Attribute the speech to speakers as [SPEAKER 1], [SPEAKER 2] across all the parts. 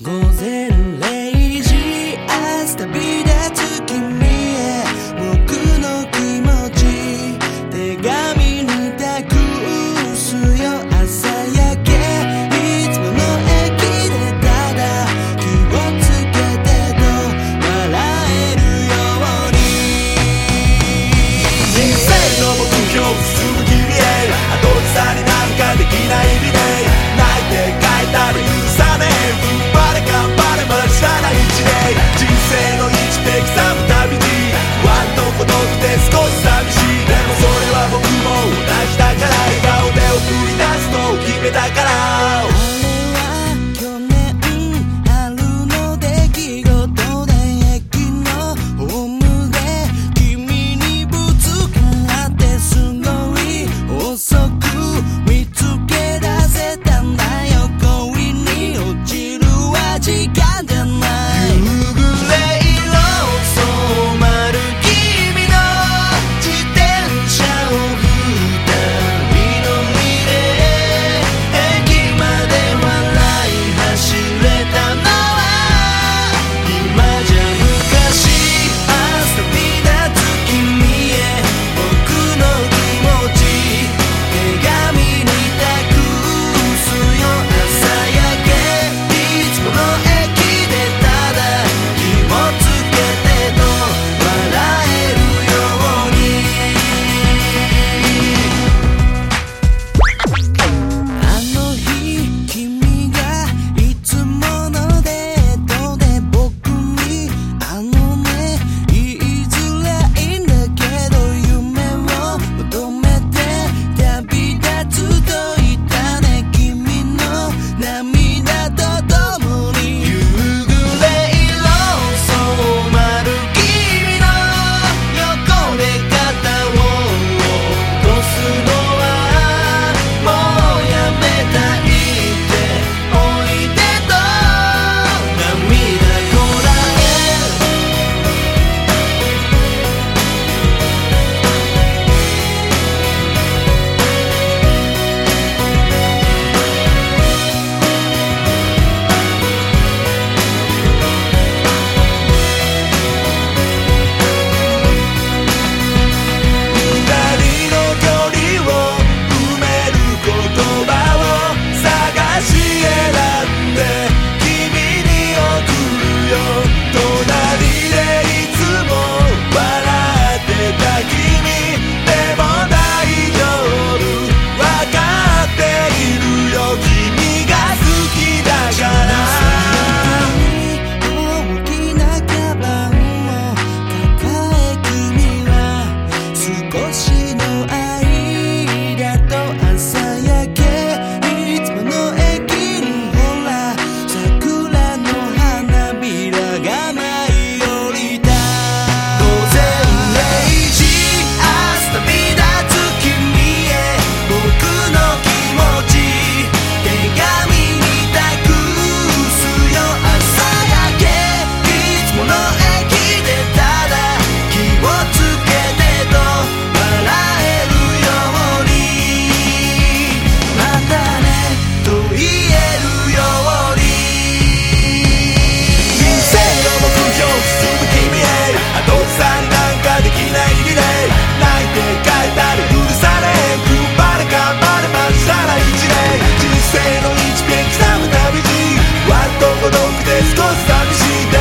[SPEAKER 1] Gonzalez.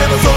[SPEAKER 1] never thought